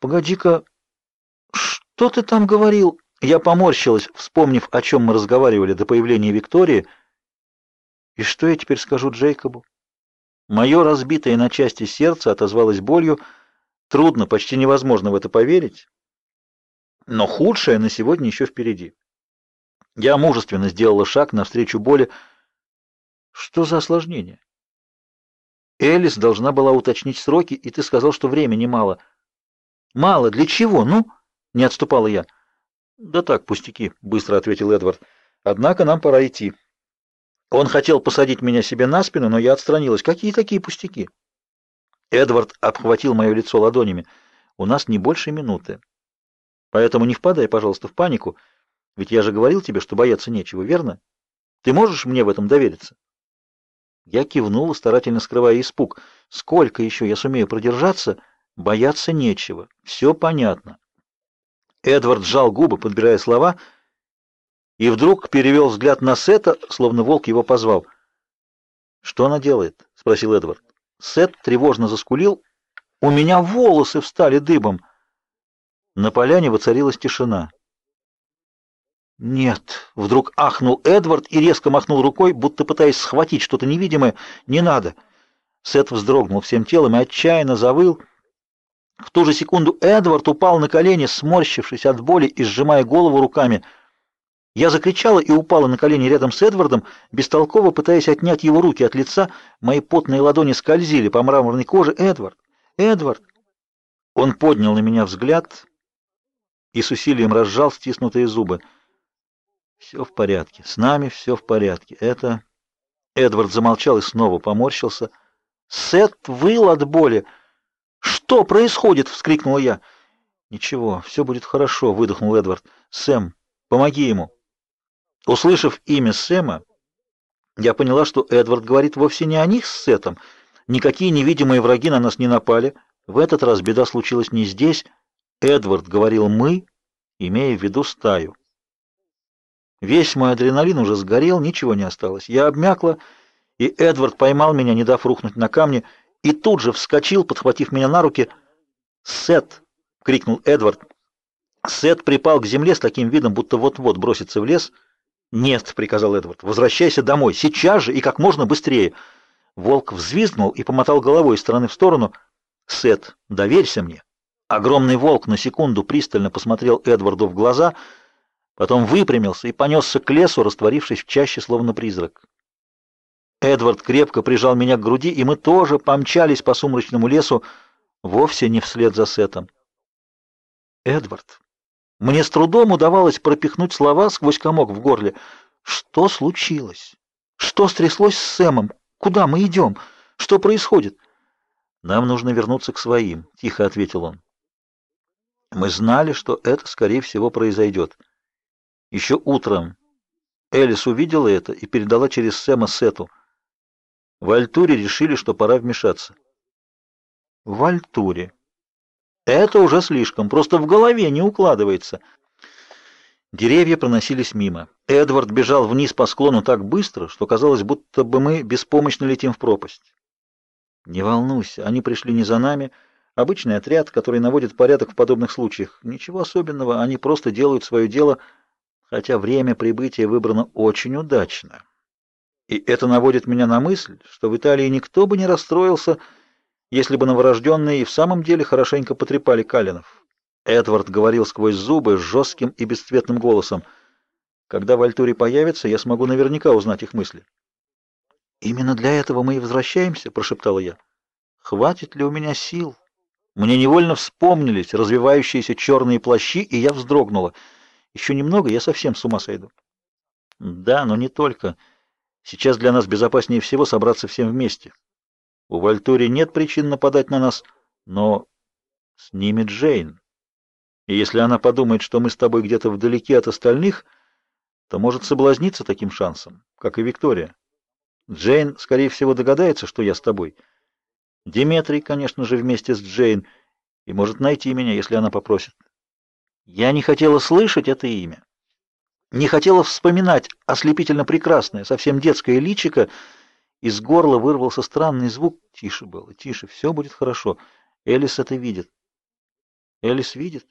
Погоди-ка, что ты там говорил? Я поморщилась, вспомнив, о чем мы разговаривали до появления Виктории. И что я теперь скажу Джейкобу? Мое разбитое на части сердце отозвалось болью. Трудно, почти невозможно в это поверить. Но худшее на сегодня еще впереди. Я мужественно сделала шаг навстречу боли. Что за осложнение? Элис должна была уточнить сроки, и ты сказал, что времени мало. Мало для чего? Ну, не отступала я. Да так, пустяки, быстро ответил Эдвард. Однако нам пора идти. Он хотел посадить меня себе на спину, но я отстранилась. Какие такие пустяки? Эдвард обхватил мое лицо ладонями. У нас не больше минуты. Поэтому не впадай, пожалуйста, в панику, ведь я же говорил тебе, что бояться нечего, верно? Ты можешь мне в этом довериться? Я кивнул, старательно скрывая испуг. Сколько еще я сумею продержаться? Бояться нечего. Все понятно. Эдвард сжал губы, подбирая слова, и вдруг перевел взгляд на Сета, словно волк его позвал. «Что она делает?» — спросил Эдвард. Сет тревожно заскулил. «У меня волосы встали дыбом!» На поляне воцарилась тишина. «Нет!» — вдруг ахнул Эдвард и резко махнул рукой, будто пытаясь схватить что-то невидимое. «Не надо!» Сет вздрогнул всем телом и отчаянно завыл. В ту же секунду Эдвард упал на колени, сморщившись от боли и сжимая голову руками. Я закричала и упала на колени рядом с Эдвардом, бестолково пытаясь отнять его руки от лица. Мои потные ладони скользили по мраморной коже. «Эдвард! Эдвард!» Он поднял на меня взгляд и с усилием разжал стиснутые зубы. Все в порядке. С нами все в порядке. Это Эдвард замолчал и снова поморщился. Сет выл от боли. Что происходит? вскрикнула я. Ничего, все будет хорошо, выдохнул Эдвард. Сэм, помоги ему. Услышав имя Сэма, я поняла, что Эдвард говорит вовсе не о них с Сетом. Никакие невидимые враги на нас не напали. В этот раз беда случилась не здесь. Эдвард говорил мы, имея в виду стаю. Весь мой адреналин уже сгорел, ничего не осталось. Я обмякла, и Эдвард поймал меня, не дав рухнуть на камни, и тут же вскочил, подхватив меня на руки. «Сет!» — крикнул Эдвард. Сет припал к земле с таким видом, будто вот-вот бросится в лес. «Нет!» — приказал Эдвард. «Возвращайся домой! Сейчас же и как можно быстрее!» Волк взвизгнул и помотал головой из стороны в сторону. «Сет, доверься мне!» Огромный волк на секунду пристально посмотрел Эдварду в глаза — Потом выпрямился и понесся к лесу, растворившись в чаще, словно призрак. Эдвард крепко прижал меня к груди, и мы тоже помчались по сумрачному лесу, вовсе не вслед за Сетом. Эдвард. Мне с трудом удавалось пропихнуть слова сквозь комок в горле. Что случилось? Что стряслось с Сэмом? Куда мы идем? Что происходит? Нам нужно вернуться к своим, тихо ответил он. Мы знали, что это скорее всего произойдет. Еще утром Элис увидела это и передала через Сэма Сету. В Альтуре решили, что пора вмешаться. В Альтуре. Это уже слишком, просто в голове не укладывается. Деревья проносились мимо. Эдвард бежал вниз по склону так быстро, что казалось, будто бы мы беспомощно летим в пропасть. Не волнуйся, они пришли не за нами. Обычный отряд, который наводит порядок в подобных случаях. Ничего особенного, они просто делают свое дело — хотя время прибытия выбрано очень удачно. И это наводит меня на мысль, что в Италии никто бы не расстроился, если бы новорожденные и в самом деле хорошенько потрепали Калинов. Эдвард говорил сквозь зубы жестким и бесцветным голосом. Когда в Альтуре появятся, я смогу наверняка узнать их мысли. Именно для этого мы и возвращаемся, прошептала я. Хватит ли у меня сил? Мне невольно вспомнились развивающиеся черные плащи, и я вздрогнула. Еще немного, я совсем с ума сойду. Да, но не только. Сейчас для нас безопаснее всего собраться всем вместе. У Вальтури нет причин нападать на нас, но с ними Джейн. И если она подумает, что мы с тобой где-то вдалеке от остальных, то может соблазниться таким шансом, как и Виктория. Джейн, скорее всего, догадается, что я с тобой. Диметрий, конечно же, вместе с Джейн, и может найти меня, если она попросит. Я не хотела слышать это имя. Не хотела вспоминать ослепительно прекрасное, совсем детское личико. Из горла вырвался странный звук. Тише было, тише, все будет хорошо. Элис это видит. Элис видит.